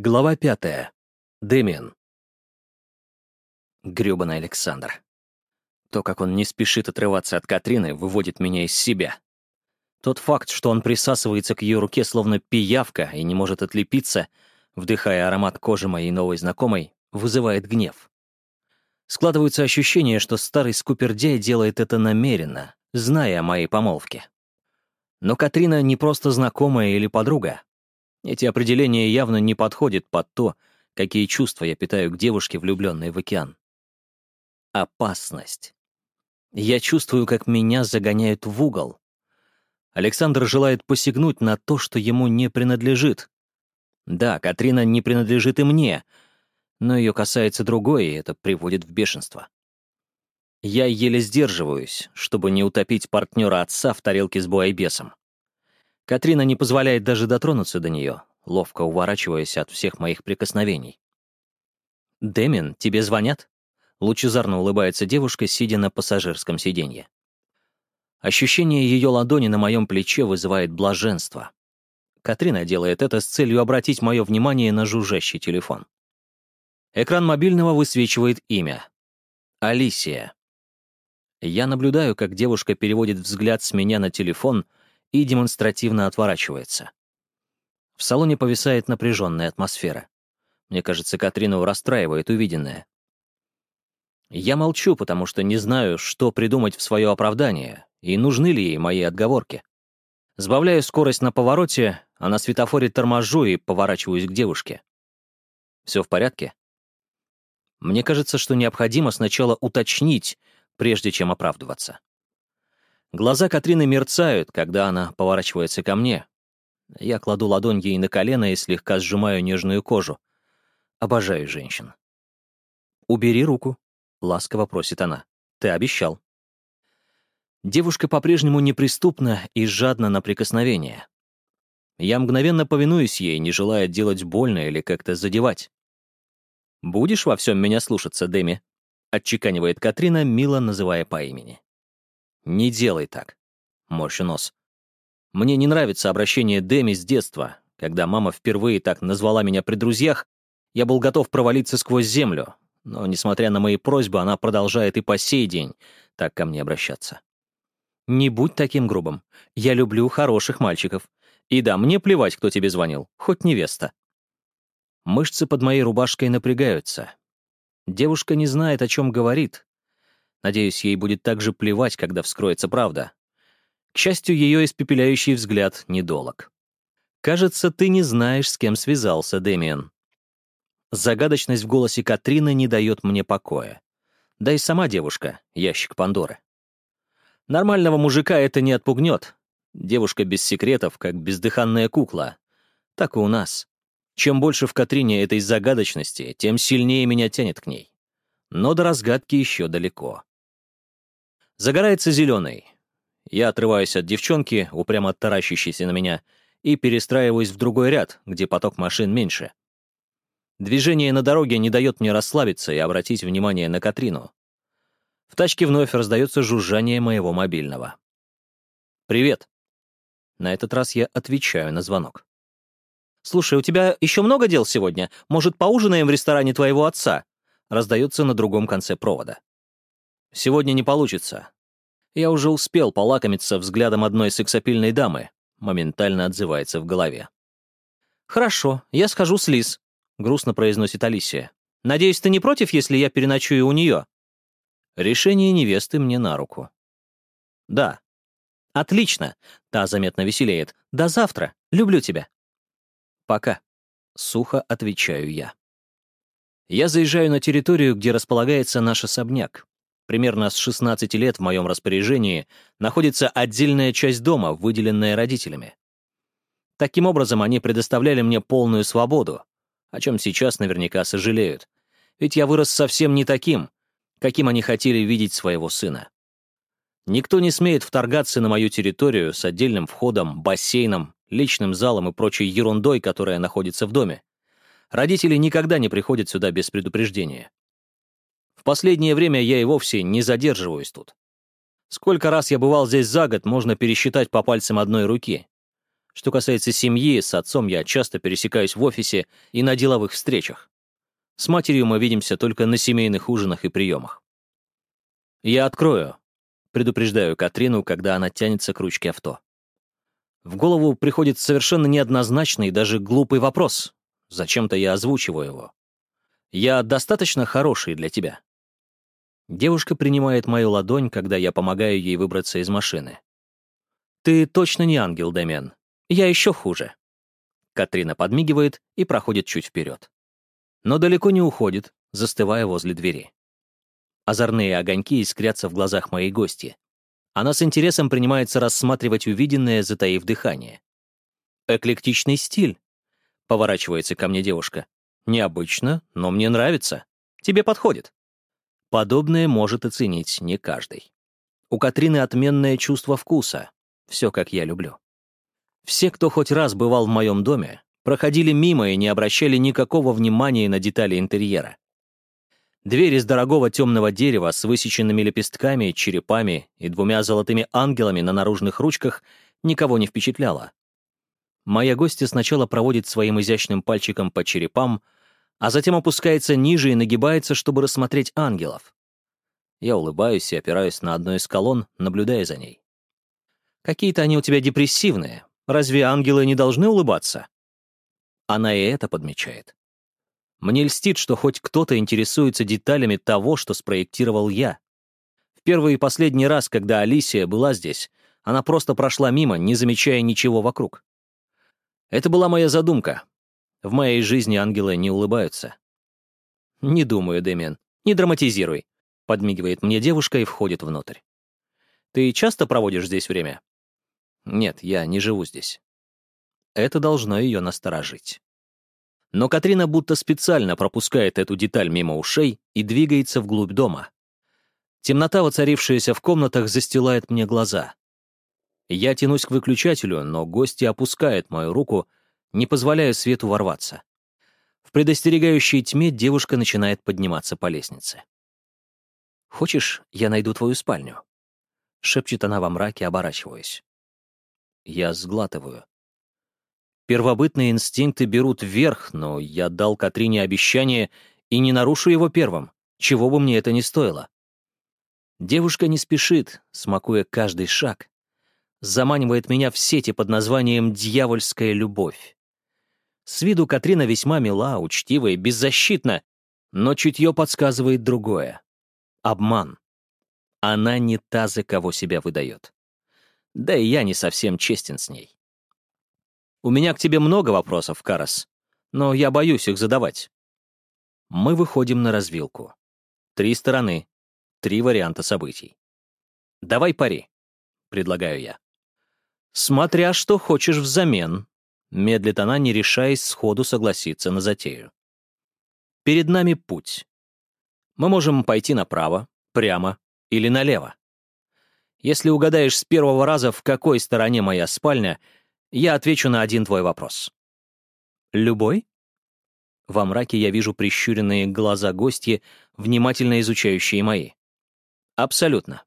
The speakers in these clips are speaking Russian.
Глава пятая. Дэмиан. Грёбаный Александр. То, как он не спешит отрываться от Катрины, выводит меня из себя. Тот факт, что он присасывается к ее руке словно пиявка и не может отлепиться, вдыхая аромат кожи моей новой знакомой, вызывает гнев. Складывается ощущение, что старый скупердяй делает это намеренно, зная о моей помолвке. Но Катрина не просто знакомая или подруга. Эти определения явно не подходят под то, какие чувства я питаю к девушке, влюбленной в океан. Опасность. Я чувствую, как меня загоняют в угол. Александр желает посягнуть на то, что ему не принадлежит. Да, Катрина не принадлежит и мне, но ее касается другое, и это приводит в бешенство. Я еле сдерживаюсь, чтобы не утопить партнера отца в тарелке с буайбесом. Катрина не позволяет даже дотронуться до нее, ловко уворачиваясь от всех моих прикосновений. «Дэмин, тебе звонят?» Лучезарно улыбается девушка, сидя на пассажирском сиденье. Ощущение ее ладони на моем плече вызывает блаженство. Катрина делает это с целью обратить мое внимание на жужжащий телефон. Экран мобильного высвечивает имя. Алисия. Я наблюдаю, как девушка переводит взгляд с меня на телефон — и демонстративно отворачивается. В салоне повисает напряженная атмосфера. Мне кажется, Катрину расстраивает увиденное. Я молчу, потому что не знаю, что придумать в свое оправдание, и нужны ли ей мои отговорки. Сбавляю скорость на повороте, а на светофоре торможу и поворачиваюсь к девушке. Все в порядке? Мне кажется, что необходимо сначала уточнить, прежде чем оправдываться. Глаза Катрины мерцают, когда она поворачивается ко мне. Я кладу ладонь ей на колено и слегка сжимаю нежную кожу. Обожаю женщин. «Убери руку», — ласково просит она. «Ты обещал». Девушка по-прежнему неприступна и жадна на прикосновение. Я мгновенно повинуюсь ей, не желая делать больно или как-то задевать. «Будешь во всем меня слушаться, Дэми?» — отчеканивает Катрина, мило называя по имени. «Не делай так», — морщу нос. Мне не нравится обращение Дэми с детства. Когда мама впервые так назвала меня при друзьях, я был готов провалиться сквозь землю, но, несмотря на мои просьбы, она продолжает и по сей день так ко мне обращаться. «Не будь таким грубым. Я люблю хороших мальчиков. И да, мне плевать, кто тебе звонил, хоть невеста». Мышцы под моей рубашкой напрягаются. Девушка не знает, о чем говорит, Надеюсь, ей будет так же плевать, когда вскроется правда. К счастью, ее испепеляющий взгляд недолог. «Кажется, ты не знаешь, с кем связался, Дэмиан». Загадочность в голосе Катрины не дает мне покоя. Да и сама девушка — ящик Пандоры. Нормального мужика это не отпугнет. Девушка без секретов, как бездыханная кукла. Так и у нас. Чем больше в Катрине этой загадочности, тем сильнее меня тянет к ней. Но до разгадки еще далеко. Загорается зеленый. Я отрываюсь от девчонки, упрямо таращащейся на меня, и перестраиваюсь в другой ряд, где поток машин меньше. Движение на дороге не дает мне расслабиться и обратить внимание на Катрину. В тачке вновь раздается жужжание моего мобильного. «Привет». На этот раз я отвечаю на звонок. «Слушай, у тебя еще много дел сегодня? Может, поужинаем в ресторане твоего отца?» раздается на другом конце провода. Сегодня не получится. Я уже успел полакомиться взглядом одной сексапильной дамы, моментально отзывается в голове. «Хорошо, я схожу с Лиз», — грустно произносит Алисия. «Надеюсь, ты не против, если я переночую у нее?» Решение невесты мне на руку. «Да». «Отлично», — та заметно веселеет. «До завтра. Люблю тебя». «Пока», — сухо отвечаю я. Я заезжаю на территорию, где располагается наш особняк примерно с 16 лет в моем распоряжении, находится отдельная часть дома, выделенная родителями. Таким образом, они предоставляли мне полную свободу, о чем сейчас наверняка сожалеют. Ведь я вырос совсем не таким, каким они хотели видеть своего сына. Никто не смеет вторгаться на мою территорию с отдельным входом, бассейном, личным залом и прочей ерундой, которая находится в доме. Родители никогда не приходят сюда без предупреждения. Последнее время я и вовсе не задерживаюсь тут. Сколько раз я бывал здесь за год, можно пересчитать по пальцам одной руки. Что касается семьи, с отцом я часто пересекаюсь в офисе и на деловых встречах. С матерью мы видимся только на семейных ужинах и приемах. «Я открою», — предупреждаю Катрину, когда она тянется к ручке авто. В голову приходит совершенно неоднозначный, даже глупый вопрос. Зачем-то я озвучиваю его. «Я достаточно хороший для тебя?» Девушка принимает мою ладонь, когда я помогаю ей выбраться из машины. «Ты точно не ангел, Дэмиан. Я еще хуже». Катрина подмигивает и проходит чуть вперед. Но далеко не уходит, застывая возле двери. Озорные огоньки искрятся в глазах моей гости. Она с интересом принимается рассматривать увиденное, затаив дыхание. «Эклектичный стиль», — поворачивается ко мне девушка. «Необычно, но мне нравится. Тебе подходит». Подобное может оценить не каждый. У Катрины отменное чувство вкуса. Все, как я люблю. Все, кто хоть раз бывал в моем доме, проходили мимо и не обращали никакого внимания на детали интерьера. Дверь из дорогого темного дерева с высеченными лепестками, черепами и двумя золотыми ангелами на наружных ручках никого не впечатляла. Моя гостья сначала проводит своим изящным пальчиком по черепам, а затем опускается ниже и нагибается, чтобы рассмотреть ангелов. Я улыбаюсь и опираюсь на одну из колонн, наблюдая за ней. Какие-то они у тебя депрессивные. Разве ангелы не должны улыбаться? Она и это подмечает. Мне льстит, что хоть кто-то интересуется деталями того, что спроектировал я. В первый и последний раз, когда Алисия была здесь, она просто прошла мимо, не замечая ничего вокруг. Это была моя задумка. В моей жизни ангелы не улыбаются. «Не думаю, Дэмиан, не драматизируй», — подмигивает мне девушка и входит внутрь. «Ты часто проводишь здесь время?» «Нет, я не живу здесь». Это должно ее насторожить. Но Катрина будто специально пропускает эту деталь мимо ушей и двигается вглубь дома. Темнота, воцарившаяся в комнатах, застилает мне глаза. Я тянусь к выключателю, но гости опускает мою руку, не позволяя свету ворваться. В предостерегающей тьме девушка начинает подниматься по лестнице. «Хочешь, я найду твою спальню?» — шепчет она во мраке, оборачиваясь. Я сглатываю. Первобытные инстинкты берут вверх, но я дал Катрине обещание и не нарушу его первым, чего бы мне это ни стоило. Девушка не спешит, смакуя каждый шаг. Заманивает меня в сети под названием «Дьявольская любовь». С виду Катрина весьма мила, учтива и беззащитна, но чутье подсказывает другое. Обман. Она не та, за кого себя выдает. Да и я не совсем честен с ней. У меня к тебе много вопросов, Карас, но я боюсь их задавать. Мы выходим на развилку. Три стороны, три варианта событий. Давай пари, предлагаю я. Смотря что хочешь взамен, медлит она, не решаясь сходу согласиться на затею. Перед нами путь. Мы можем пойти направо, прямо или налево. Если угадаешь с первого раза, в какой стороне моя спальня — я отвечу на один твой вопрос. Любой? Во мраке я вижу прищуренные глаза гостья, внимательно изучающие мои. Абсолютно.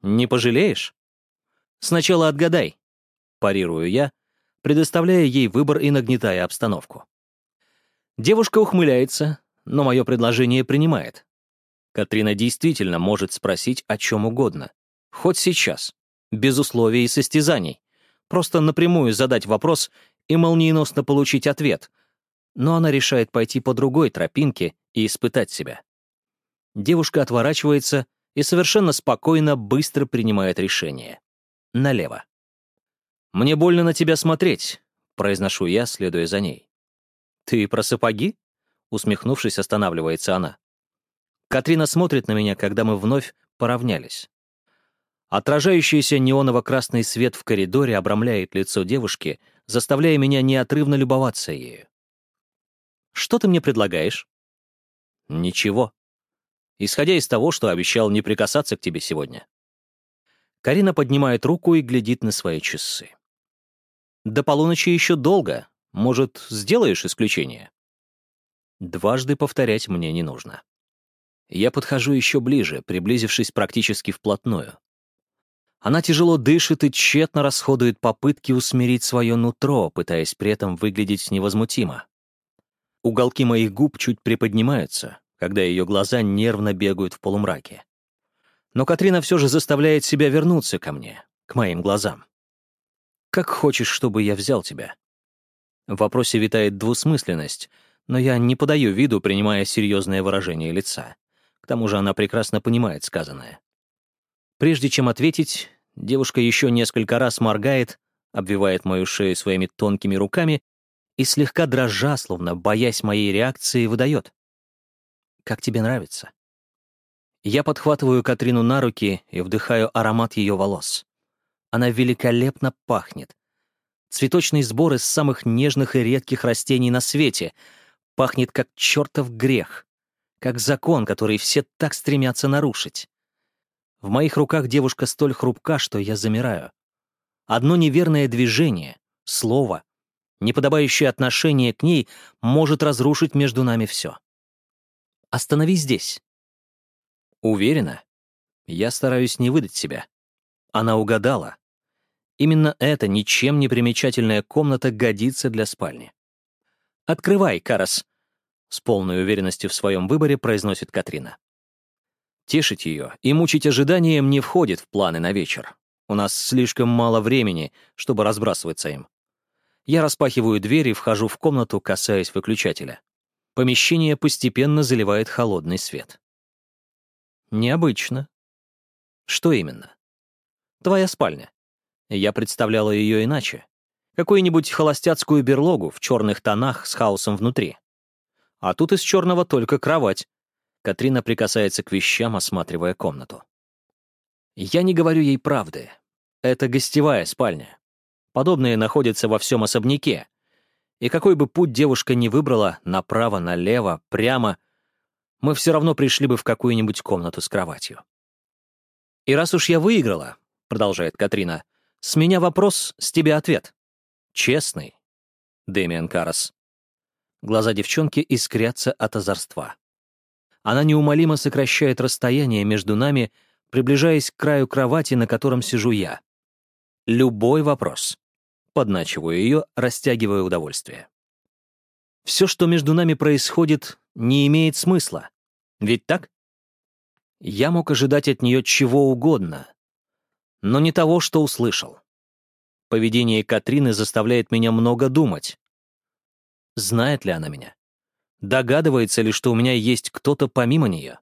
Не пожалеешь? Сначала отгадай. Парирую я, предоставляя ей выбор и нагнетая обстановку. Девушка ухмыляется, но мое предложение принимает. Катрина действительно может спросить о чем угодно. Хоть сейчас, без условий и состязаний. Просто напрямую задать вопрос и молниеносно получить ответ. Но она решает пойти по другой тропинке и испытать себя. Девушка отворачивается и совершенно спокойно, быстро принимает решение. Налево. «Мне больно на тебя смотреть», — произношу я, следуя за ней. «Ты про сапоги?» — усмехнувшись, останавливается она. Катрина смотрит на меня, когда мы вновь поравнялись. Отражающийся неоново-красный свет в коридоре обрамляет лицо девушки, заставляя меня неотрывно любоваться ею. «Что ты мне предлагаешь?» «Ничего. Исходя из того, что обещал не прикасаться к тебе сегодня». Карина поднимает руку и глядит на свои часы. «До полуночи еще долго. Может, сделаешь исключение?» Дважды повторять мне не нужно. Я подхожу еще ближе, приблизившись практически вплотную. Она тяжело дышит и тщетно расходует попытки усмирить свое нутро, пытаясь при этом выглядеть невозмутимо. Уголки моих губ чуть приподнимаются, когда ее глаза нервно бегают в полумраке. Но Катрина все же заставляет себя вернуться ко мне, к моим глазам. «Как хочешь, чтобы я взял тебя?» В вопросе витает двусмысленность, но я не подаю виду, принимая серьезное выражение лица. К тому же она прекрасно понимает сказанное. Прежде чем ответить, девушка еще несколько раз моргает, обвивает мою шею своими тонкими руками и слегка дрожа, словно боясь моей реакции, выдает. «Как тебе нравится?» Я подхватываю Катрину на руки и вдыхаю аромат ее волос. Она великолепно пахнет. Цветочный сбор из самых нежных и редких растений на свете. Пахнет как чертов грех. Как закон, который все так стремятся нарушить. В моих руках девушка столь хрупка, что я замираю. Одно неверное движение, слово, неподобающее отношение к ней может разрушить между нами все. Остановись здесь. Уверена? Я стараюсь не выдать себя. Она угадала. Именно эта ничем не примечательная комната годится для спальни. «Открывай, Карас», — с полной уверенностью в своем выборе произносит Катрина. Тешить ее и мучить ожиданием не входит в планы на вечер. У нас слишком мало времени, чтобы разбрасываться им. Я распахиваю дверь и вхожу в комнату, касаясь выключателя. Помещение постепенно заливает холодный свет. Необычно. Что именно? Твоя спальня. Я представляла ее иначе. Какую-нибудь холостяцкую берлогу в черных тонах с хаосом внутри. А тут из черного только кровать, Катрина прикасается к вещам, осматривая комнату. Я не говорю ей правды. Это гостевая спальня. Подобные находятся во всем особняке. И какой бы путь девушка ни выбрала, направо, налево, прямо, мы все равно пришли бы в какую-нибудь комнату с кроватью. «И раз уж я выиграла», — продолжает Катрина, — «с меня вопрос, с тебя ответ. Честный, Дэмиан Карас». Глаза девчонки искрятся от озорства. Она неумолимо сокращает расстояние между нами, приближаясь к краю кровати, на котором сижу я. Любой вопрос. Подначиваю ее, растягивая удовольствие. Все, что между нами происходит, не имеет смысла. Ведь так? Я мог ожидать от нее чего угодно, но не того, что услышал. Поведение Катрины заставляет меня много думать. Знает ли она меня? Догадывается ли, что у меня есть кто-то помимо нее?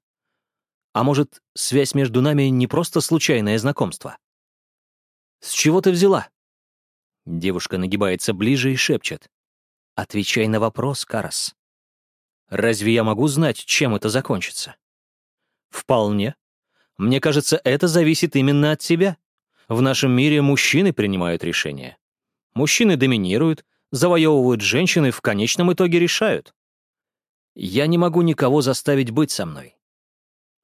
А может, связь между нами не просто случайное знакомство? «С чего ты взяла?» Девушка нагибается ближе и шепчет. «Отвечай на вопрос, Карас. Разве я могу знать, чем это закончится?» «Вполне. Мне кажется, это зависит именно от тебя. В нашем мире мужчины принимают решения. Мужчины доминируют, завоевывают женщины, в конечном итоге решают. Я не могу никого заставить быть со мной.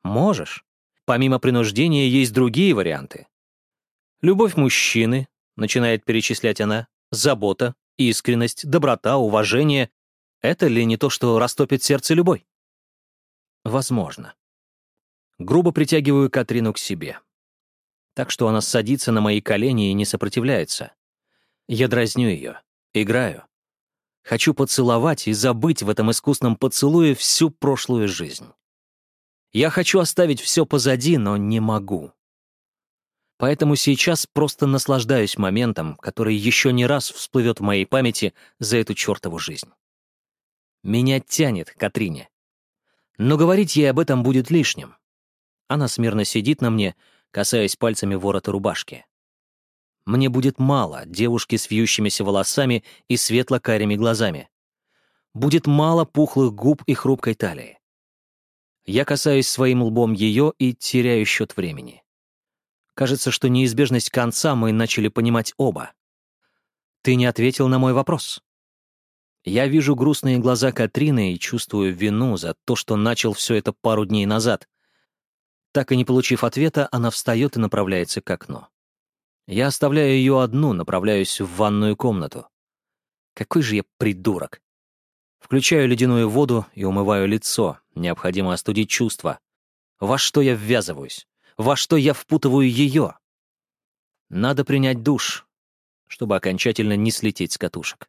Можешь. Помимо принуждения есть другие варианты. Любовь мужчины, начинает перечислять она, забота, искренность, доброта, уважение. Это ли не то, что растопит сердце любой? Возможно. Грубо притягиваю Катрину к себе. Так что она садится на мои колени и не сопротивляется. Я дразню ее, играю. Хочу поцеловать и забыть в этом искусном поцелуе всю прошлую жизнь. Я хочу оставить все позади, но не могу. Поэтому сейчас просто наслаждаюсь моментом, который еще не раз всплывет в моей памяти за эту чертову жизнь. Меня тянет Катрине. Но говорить ей об этом будет лишним. Она смирно сидит на мне, касаясь пальцами ворота рубашки. Мне будет мало девушки с вьющимися волосами и светло-карими глазами. Будет мало пухлых губ и хрупкой талии. Я касаюсь своим лбом ее и теряю счет времени. Кажется, что неизбежность конца мы начали понимать оба. Ты не ответил на мой вопрос. Я вижу грустные глаза Катрины и чувствую вину за то, что начал все это пару дней назад. Так и не получив ответа, она встает и направляется к окну. Я оставляю ее одну, направляюсь в ванную комнату. Какой же я придурок. Включаю ледяную воду и умываю лицо. Необходимо остудить чувства. Во что я ввязываюсь? Во что я впутываю ее? Надо принять душ, чтобы окончательно не слететь с катушек.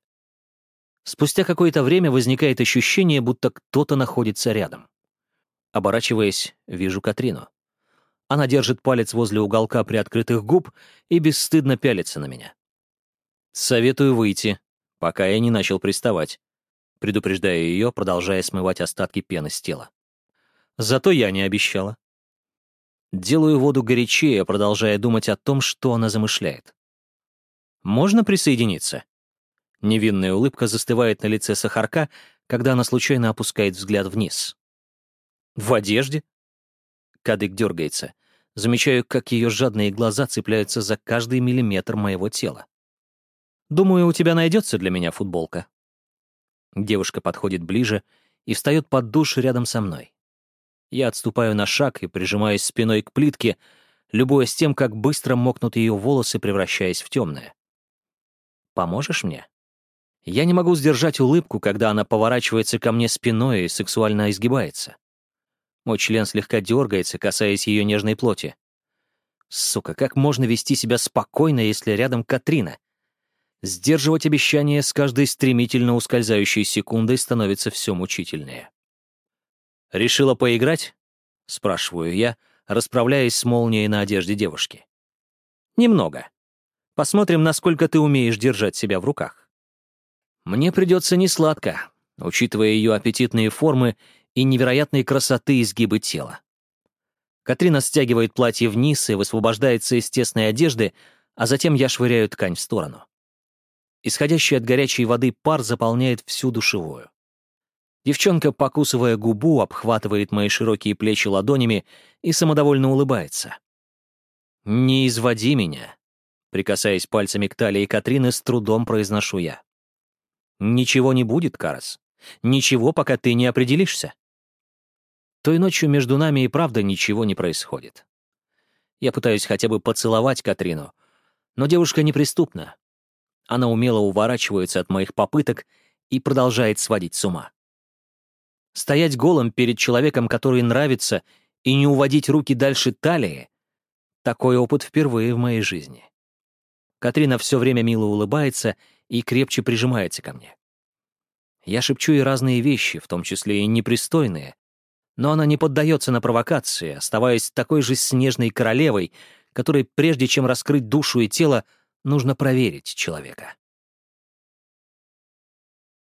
Спустя какое-то время возникает ощущение, будто кто-то находится рядом. Оборачиваясь, вижу Катрину. Она держит палец возле уголка приоткрытых губ и бесстыдно пялится на меня. «Советую выйти, пока я не начал приставать», предупреждая ее, продолжая смывать остатки пены с тела. Зато я не обещала. Делаю воду горячее, продолжая думать о том, что она замышляет. «Можно присоединиться?» Невинная улыбка застывает на лице Сахарка, когда она случайно опускает взгляд вниз. «В одежде?» Кадык дергается. Замечаю, как ее жадные глаза цепляются за каждый миллиметр моего тела. «Думаю, у тебя найдется для меня футболка». Девушка подходит ближе и встает под душ рядом со мной. Я отступаю на шаг и прижимаюсь спиной к плитке, любуясь тем, как быстро мокнут ее волосы, превращаясь в темное. «Поможешь мне?» Я не могу сдержать улыбку, когда она поворачивается ко мне спиной и сексуально изгибается. Мой член слегка дергается, касаясь ее нежной плоти. Сука, как можно вести себя спокойно, если рядом Катрина? Сдерживать обещания с каждой стремительно ускользающей секундой становится все мучительнее. «Решила поиграть?» — спрашиваю я, расправляясь с молнией на одежде девушки. «Немного. Посмотрим, насколько ты умеешь держать себя в руках». Мне придется несладко, учитывая ее аппетитные формы и невероятной красоты изгибы тела. Катрина стягивает платье вниз и высвобождается из тесной одежды, а затем я швыряю ткань в сторону. Исходящий от горячей воды пар заполняет всю душевую. Девчонка, покусывая губу, обхватывает мои широкие плечи ладонями и самодовольно улыбается. «Не изводи меня», — прикасаясь пальцами к талии Катрины, с трудом произношу я. «Ничего не будет, Карас. Ничего, пока ты не определишься». Той ночью между нами и правда ничего не происходит. Я пытаюсь хотя бы поцеловать Катрину, но девушка неприступна. Она умело уворачивается от моих попыток и продолжает сводить с ума. Стоять голым перед человеком, который нравится, и не уводить руки дальше талии — такой опыт впервые в моей жизни. Катрина все время мило улыбается и крепче прижимается ко мне. Я шепчу ей разные вещи, в том числе и непристойные, но она не поддается на провокации, оставаясь такой же снежной королевой, которой, прежде чем раскрыть душу и тело, нужно проверить человека.